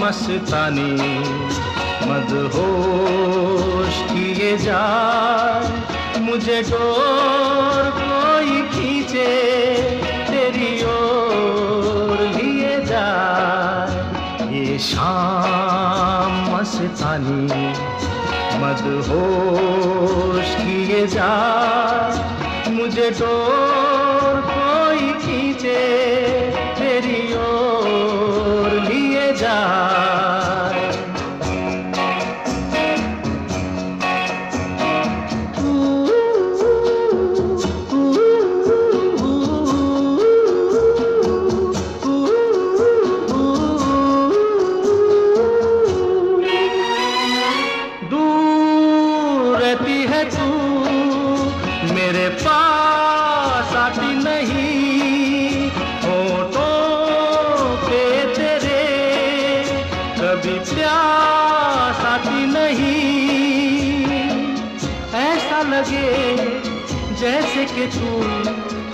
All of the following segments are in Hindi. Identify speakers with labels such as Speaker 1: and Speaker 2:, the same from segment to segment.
Speaker 1: मस्तानी मदहोश किए जाए। मुझे डोर कोई खींचे, तेरी ओर लिए जाए। ये शाम मस्तानी मदहोश किए जाए। मुझे डोर कोई खींचे जाए दूर रहती है तू मेरे पास। कभी प्यास आती नहीं। ऐसा लगे जैसे कि तू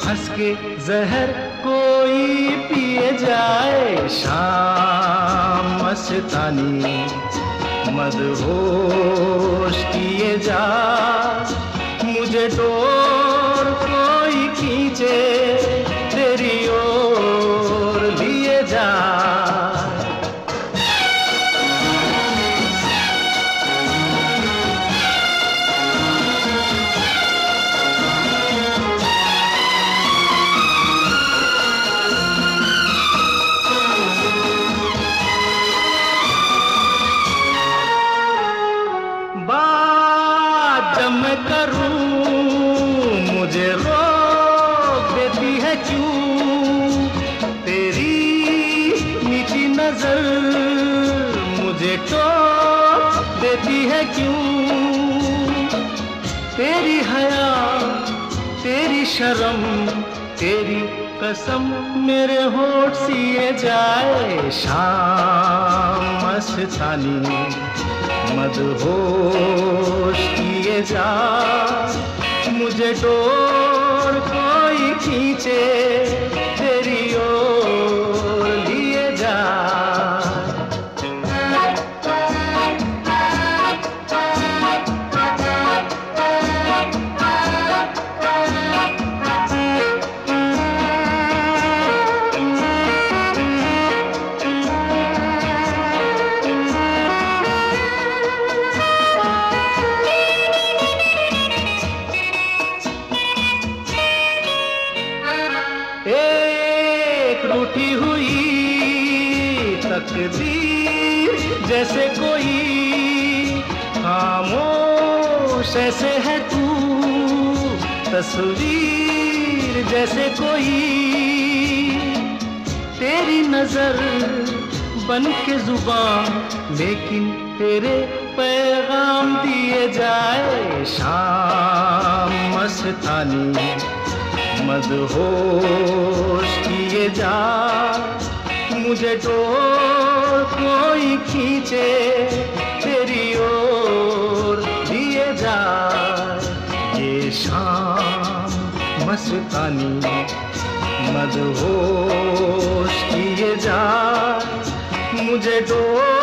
Speaker 1: हंस के जहर कोई पिए जाए। शाम मस्तानी मदहोश किए जा। मुझे डोर बात मैं करूँ, मुझे रोक देती है क्यों तेरी नीची नज़र मुझे टोक देती है क्यों? तेरी हया, तेरी शर्म, तेरी कसम मेरे होठ सिए जाए शाम मस्तानी मदहोश किए जा। मुझे डोर कोई खींचे तकदीर जैसे कोई खामोश ऐसे है तू। तस्वीर जैसे कोई तेरी नज़र बन के ज़ुबान, लेकिन तेरे पैगाम दिए जाए शाम मस्तानी। मदहोश किए जा, मुझे डोर नीचे तेरी ओर दिए जाए। ये शाम मस्तानी मदहोश किए जा। मुझे डोर